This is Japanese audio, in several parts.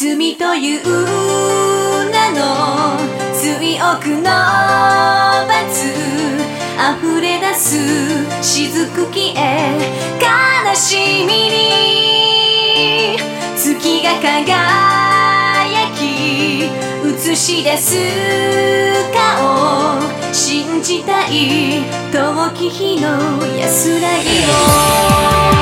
罪という名の追憶の罰溢れ出す雫消え悲しみに月が輝き映し出す。顔信じたい遠き日の安らぎを。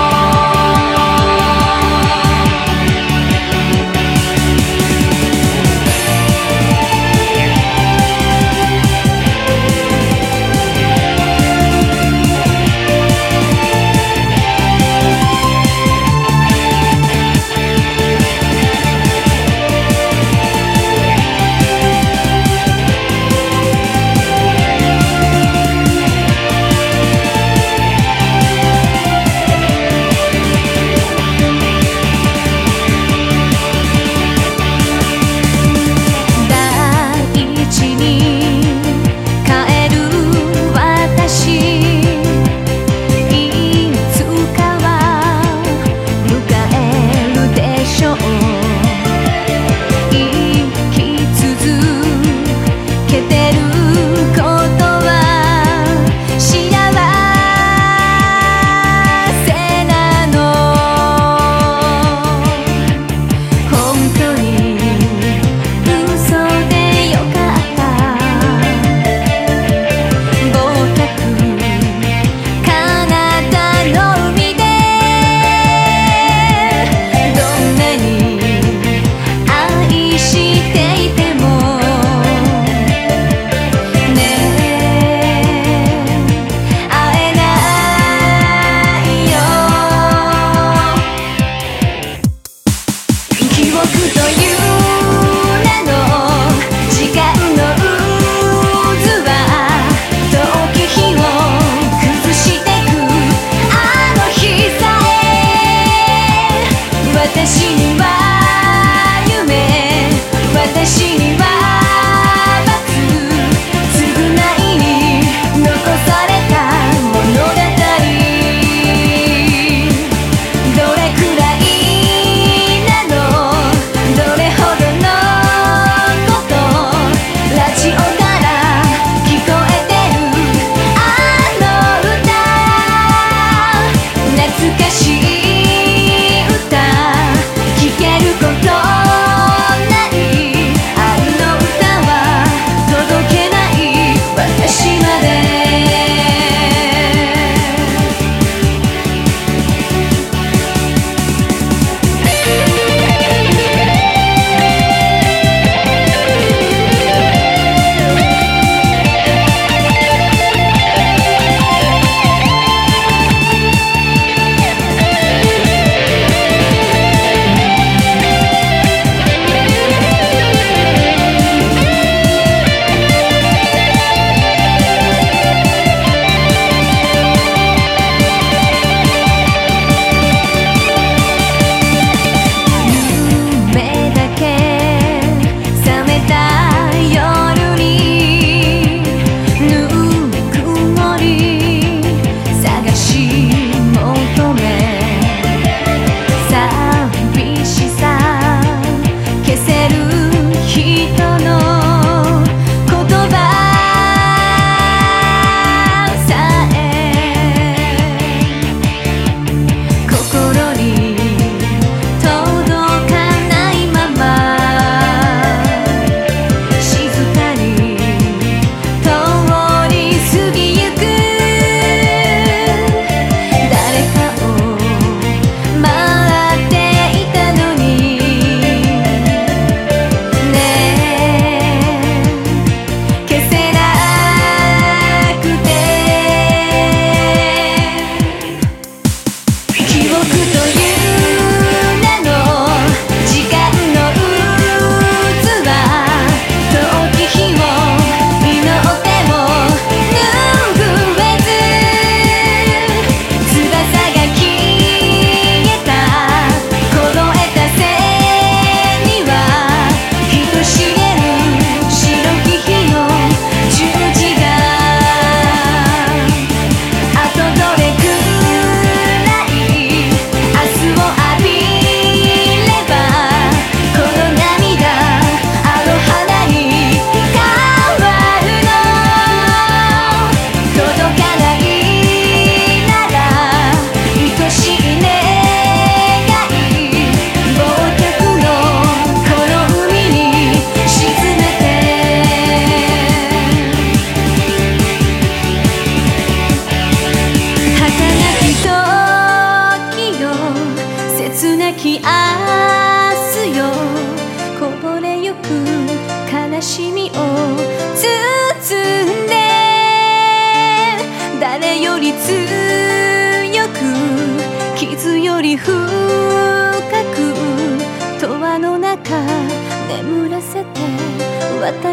は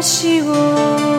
私を